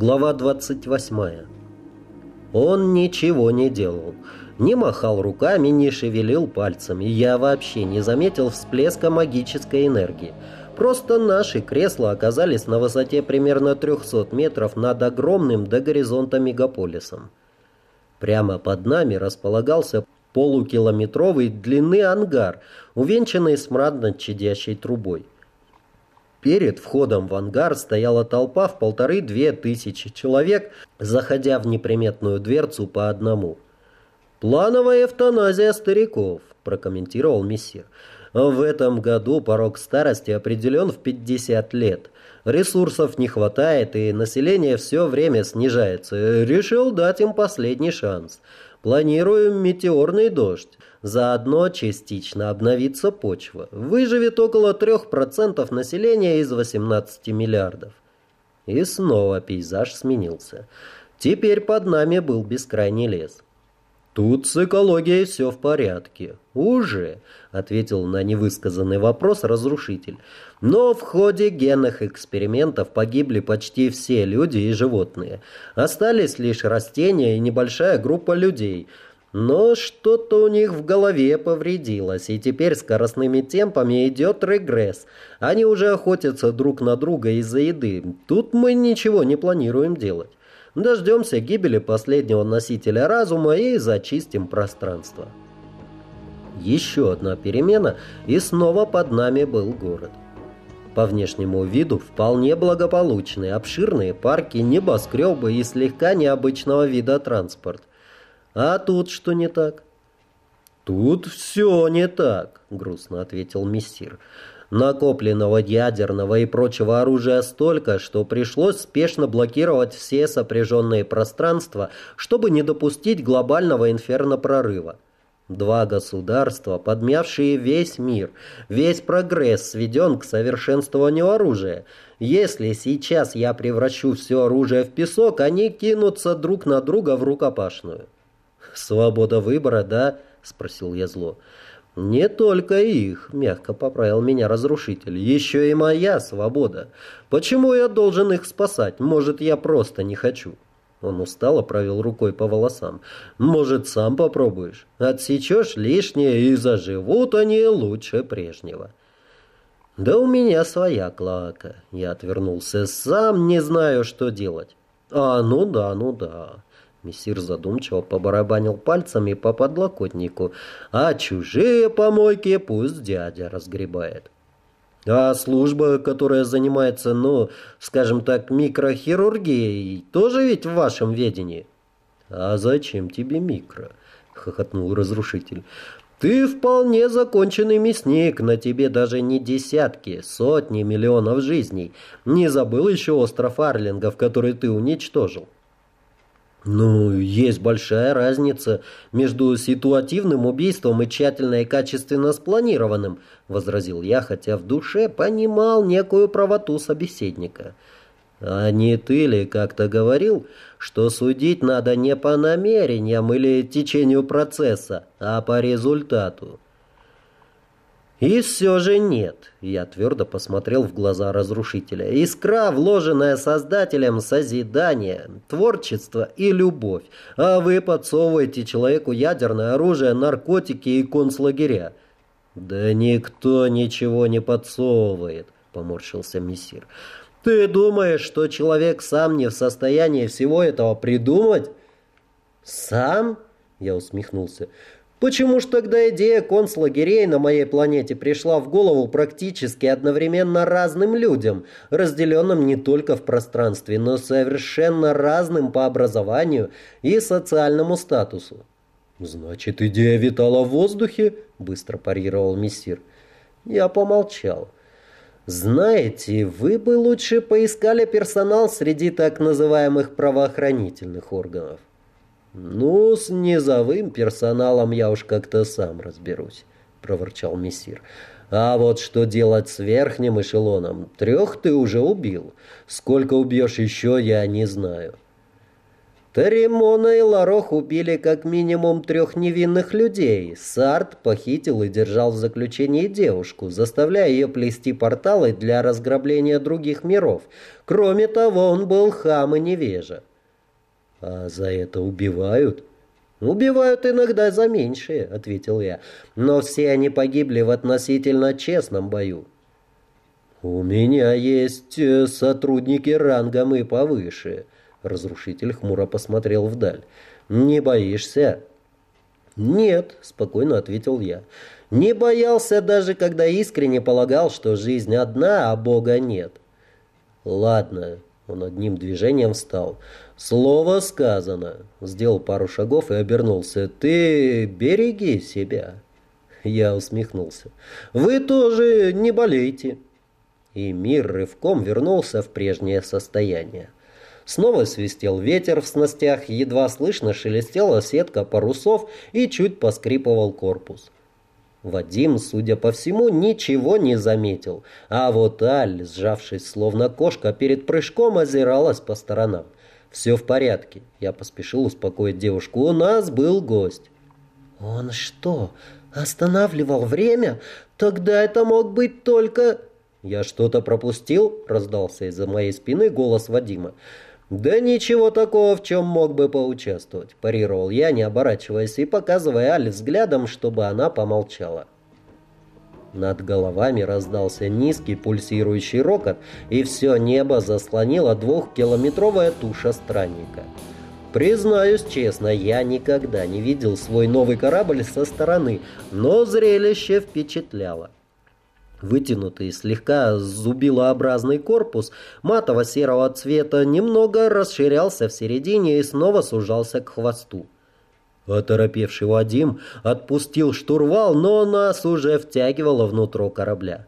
Глава 28. Он ничего не делал. Не махал руками, не шевелил пальцами. Я вообще не заметил всплеска магической энергии. Просто наши кресла оказались на высоте примерно 300 метров над огромным до горизонта мегаполисом. Прямо под нами располагался полукилометровый длины ангар, увенчанный смрадно чадящей трубой. Перед входом в ангар стояла толпа в полторы-две тысячи человек, заходя в неприметную дверцу по одному. «Плановая эвтаназия стариков», – прокомментировал мессир. «В этом году порог старости определен в 50 лет. Ресурсов не хватает, и население все время снижается. Решил дать им последний шанс. Планируем метеорный дождь. Заодно частично обновится почва. Выживет около 3% населения из 18 миллиардов. И снова пейзаж сменился. Теперь под нами был бескрайний лес. «Тут с экологией все в порядке». «Уже», — ответил на невысказанный вопрос разрушитель. «Но в ходе генных экспериментов погибли почти все люди и животные. Остались лишь растения и небольшая группа людей». Но что-то у них в голове повредилось, и теперь скоростными темпами идет регресс. Они уже охотятся друг на друга из-за еды. Тут мы ничего не планируем делать. Дождемся гибели последнего носителя разума и зачистим пространство. Еще одна перемена, и снова под нами был город. По внешнему виду вполне благополучные, обширные парки, небоскребы и слегка необычного вида транспорт. А тут что не так? Тут все не так, грустно ответил мессир. Накопленного ядерного и прочего оружия столько, что пришлось спешно блокировать все сопряженные пространства, чтобы не допустить глобального инферно-прорыва. Два государства, подмявшие весь мир, весь прогресс сведен к совершенствованию оружия. Если сейчас я превращу все оружие в песок, они кинутся друг на друга в рукопашную. «Свобода выбора, да?» — спросил я зло. «Не только их», — мягко поправил меня разрушитель, — «еще и моя свобода. Почему я должен их спасать? Может, я просто не хочу?» Он устало провел рукой по волосам. «Может, сам попробуешь? Отсечешь лишнее, и заживут они лучше прежнего». «Да у меня своя клака». Я отвернулся. «Сам не знаю, что делать». «А, ну да, ну да». Мессир задумчиво побарабанил пальцами по подлокотнику. «А чужие помойки пусть дядя разгребает». «А служба, которая занимается, ну, скажем так, микрохирургией, тоже ведь в вашем ведении?» «А зачем тебе микро?» — хохотнул разрушитель. «Ты вполне законченный мясник, на тебе даже не десятки, сотни миллионов жизней. Не забыл еще остров Арлингов, который ты уничтожил?» Ну, есть большая разница между ситуативным убийством и тщательно и качественно спланированным, возразил я, хотя в душе понимал некую правоту собеседника. А не ты ли как-то говорил, что судить надо не по намерениям или течению процесса, а по результату? И все же нет. Я твердо посмотрел в глаза разрушителя. Искра, вложенная создателем созидание, творчество и любовь. А вы подсовываете человеку ядерное оружие, наркотики и концлагеря. Да никто ничего не подсовывает, поморщился мессир. Ты думаешь, что человек сам не в состоянии всего этого придумать? Сам? Я усмехнулся. Почему ж тогда идея концлагерей на моей планете пришла в голову практически одновременно разным людям, разделенным не только в пространстве, но совершенно разным по образованию и социальному статусу? «Значит, идея витала в воздухе?» – быстро парировал мессир. Я помолчал. «Знаете, вы бы лучше поискали персонал среди так называемых правоохранительных органов. «Ну, с низовым персоналом я уж как-то сам разберусь», — проворчал мессир. «А вот что делать с верхним эшелоном? Трех ты уже убил. Сколько убьешь еще, я не знаю». Таримона и Ларох убили как минимум трех невинных людей. Сарт похитил и держал в заключении девушку, заставляя ее плести порталы для разграбления других миров. Кроме того, он был хам и невежа. «А за это убивают?» «Убивают иногда за меньшее», — ответил я. «Но все они погибли в относительно честном бою». «У меня есть э, сотрудники рангом и повыше». Разрушитель хмуро посмотрел вдаль. «Не боишься?» «Нет», — спокойно ответил я. «Не боялся даже, когда искренне полагал, что жизнь одна, а Бога нет». «Ладно», — он одним движением встал. «Слово сказано». Сделал пару шагов и обернулся. «Ты береги себя». Я усмехнулся. «Вы тоже не болейте» и мир рывком вернулся в прежнее состояние. Снова свистел ветер в снастях, едва слышно шелестела сетка парусов и чуть поскрипывал корпус. Вадим, судя по всему, ничего не заметил, а вот Аль, сжавшись словно кошка, перед прыжком озиралась по сторонам. «Все в порядке», — я поспешил успокоить девушку, — «у нас был гость». «Он что, останавливал время? Тогда это мог быть только...» «Я что-то пропустил?» — раздался из-за моей спины голос Вадима. «Да ничего такого, в чем мог бы поучаствовать», — парировал я, не оборачиваясь и показывая Аль взглядом, чтобы она помолчала. Над головами раздался низкий пульсирующий рокот, и все небо заслонило двухкилометровая туша странника. Признаюсь честно, я никогда не видел свой новый корабль со стороны, но зрелище впечатляло. Вытянутый, слегка зубилообразный корпус матово-серого цвета немного расширялся в середине и снова сужался к хвосту. Оторопевший Вадим отпустил штурвал, но нас уже втягивало внутрь корабля.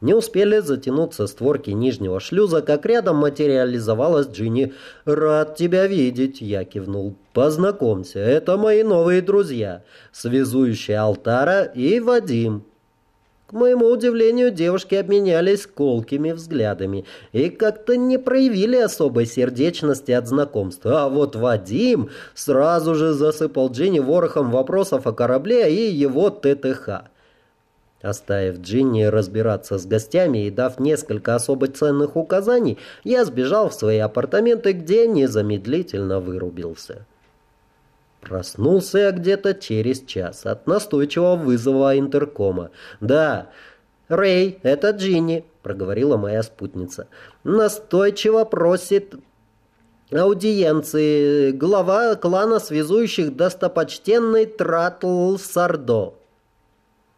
Не успели затянуться створки нижнего шлюза, как рядом материализовалась Джинни. «Рад тебя видеть», — я кивнул. «Познакомься, это мои новые друзья, связующие Алтара и Вадим». К моему удивлению, девушки обменялись колкими взглядами и как-то не проявили особой сердечности от знакомства. А вот Вадим сразу же засыпал Джинни ворохом вопросов о корабле и его ТТХ. Оставив Джинни разбираться с гостями и дав несколько особо ценных указаний, я сбежал в свои апартаменты, где незамедлительно вырубился. Проснулся я где-то через час от настойчивого вызова интеркома. «Да, Рэй, это Джинни», — проговорила моя спутница. «Настойчиво просит аудиенции глава клана связующих достопочтенный Тратл Сардо».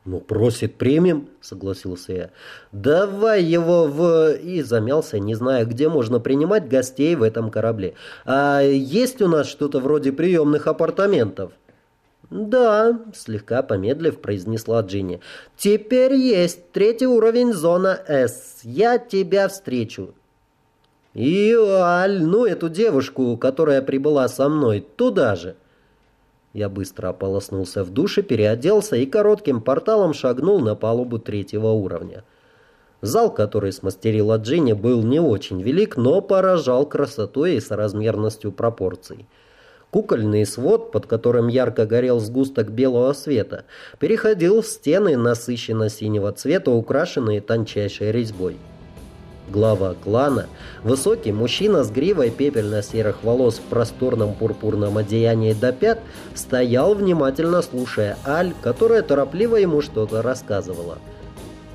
«Ну, просит премиум», — согласился я. «Давай его в...» И замялся, не зная, где можно принимать гостей в этом корабле. «А есть у нас что-то вроде приемных апартаментов?» «Да», — слегка помедлив, произнесла Джинни. «Теперь есть третий уровень зона С. Я тебя встречу». «И Аль, ну эту девушку, которая прибыла со мной, туда же». Я быстро ополоснулся в душе, переоделся и коротким порталом шагнул на палубу третьего уровня. Зал, который смастерила Джинни, был не очень велик, но поражал красотой и соразмерностью пропорций. Кукольный свод, под которым ярко горел сгусток белого света, переходил в стены насыщенно синего цвета, украшенные тончайшей резьбой. Глава клана, высокий мужчина с гривой пепельно-серых волос в просторном пурпурном одеянии до пят, стоял, внимательно слушая Аль, которая торопливо ему что-то рассказывала.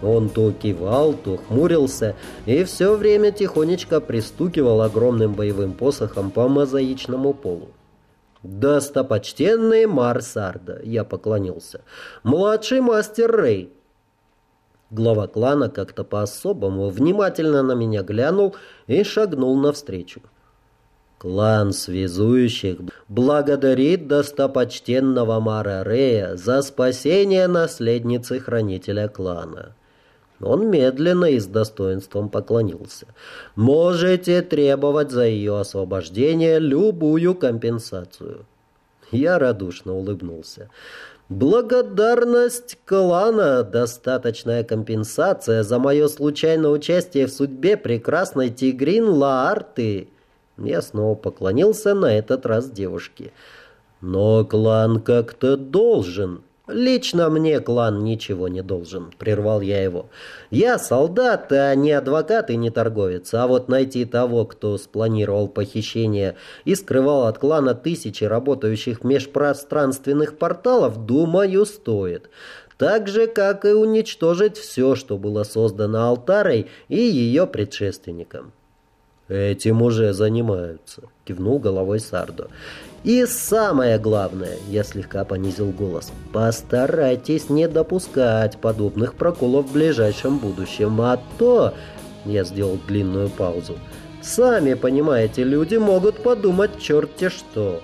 Он то кивал, то хмурился и все время тихонечко пристукивал огромным боевым посохом по мозаичному полу. «Достопочтенный Марсарда!» — я поклонился. «Младший мастер Рей!» Глава клана как-то по-особому внимательно на меня глянул и шагнул навстречу. Клан связующих благодарит достопочтенного Мара Рея за спасение наследницы хранителя клана. Он медленно и с достоинством поклонился. «Можете требовать за ее освобождение любую компенсацию». Я радушно улыбнулся. Благодарность клана – достаточная компенсация за мое случайное участие в судьбе прекрасной Тигрин Лаарты. Я снова поклонился на этот раз девушке. «Но клан как-то должен». «Лично мне клан ничего не должен», — прервал я его. «Я солдат, а не адвокат и не торговец. А вот найти того, кто спланировал похищение и скрывал от клана тысячи работающих межпространственных порталов, думаю, стоит. Так же, как и уничтожить все, что было создано Алтарой и ее предшественником». «Этим уже занимаются», — кивнул головой Сардо. «И самое главное», — я слегка понизил голос, — «постарайтесь не допускать подобных проколов в ближайшем будущем, а то...» — я сделал длинную паузу. «Сами понимаете, люди могут подумать черти что».